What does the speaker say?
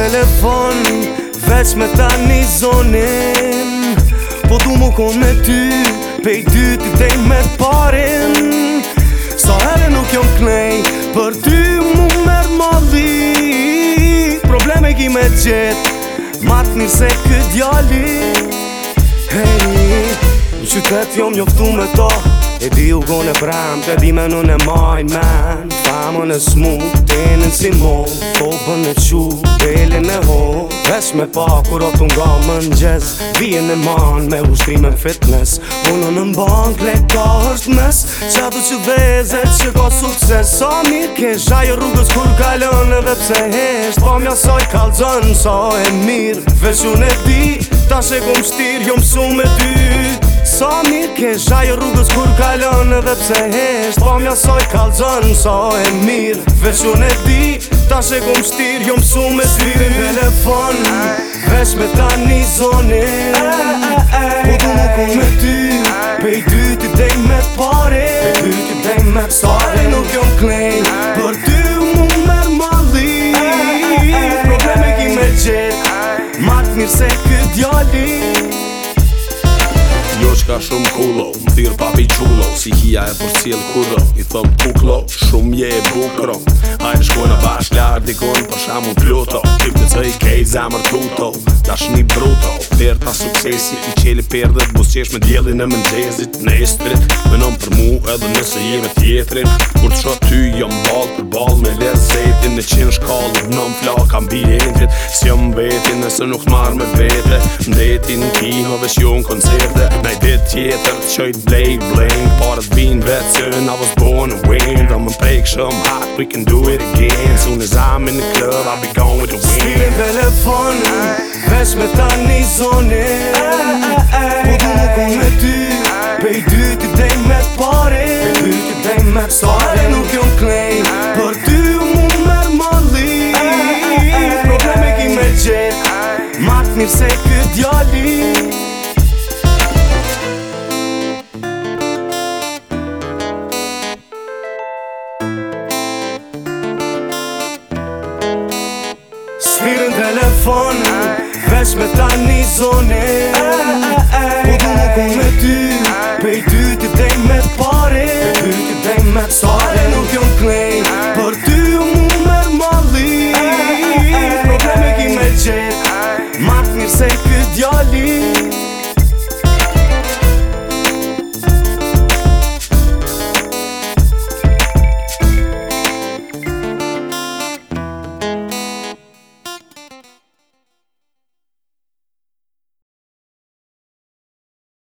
telefon veç me ta një zonin Po du mu kon me ty Pej ty ti tej me parin Sa herë nuk jom knej Për ty mu mer ma dhi Probleme ki me gjith matë një se këtë djali Hej qytet jo mjoftu me ta E di u gone bram, të di me në në maj men Famë në smu, tenin si mon Topën e qu, Elin me ho Vesh me pa, kur o të nga më në gjes Vije në man, me ushtri me fitness Unë në mban, kle ka është mes Qa du që veze, që ka sukses Sa mirë kesh, ajo rrugës kur kalën edhe pse hesht Pa po mja saj kalëzën, sa e mirë Vesh unë e di, ta shekëm shtirë, Jom su me dytë ke zhajo rrugës kur kalon edhe pse hesht Po mja soj kalzon, zënë, e mirë Vesh unë e di, ta shë kom shtirë Jo mësu me s'lirë në telefon Vesh me ta një zonë Po du më ku me ty, pe i dy ti dej me pare Pe i dy ti dej me pare Nuk jom klejnë, për ty mu me mali Probleme ki me gjithë, matë mirë se këtë djali diçka shumë kullo Më thirë papi qullo Si hia e për cilë kudo I thëmë kuklo Shumë je e bukro A e shkojnë a bashkë lartë Dikonë për shamu pluto Tip në cëj kejt zamër tuto Ta shni bruto Pertë ta sukcesi I qeli perdët Busqesh me djeli në mendezit Në estrit, Menon për mu edhe nëse jeme tjetrin Kur të shot ty jam balë për balë me lesej vetin në qenë shkallë Në më flakam biletit Së jam vetin nëse nuk të marrë me vete Në detin në ki më në koncerte Daj dit tjetër të qojt blej blej Parët vinë vetë së në avës bonë në wind më prejkë shumë hot, we can do it again Së në zami në club, I'll be gone with the wind Së të telefonin, vesh me ta një zonin Matë mirë se këtë djali Sfirën telefonën Vesh me ta një zonë mirë se këtë djali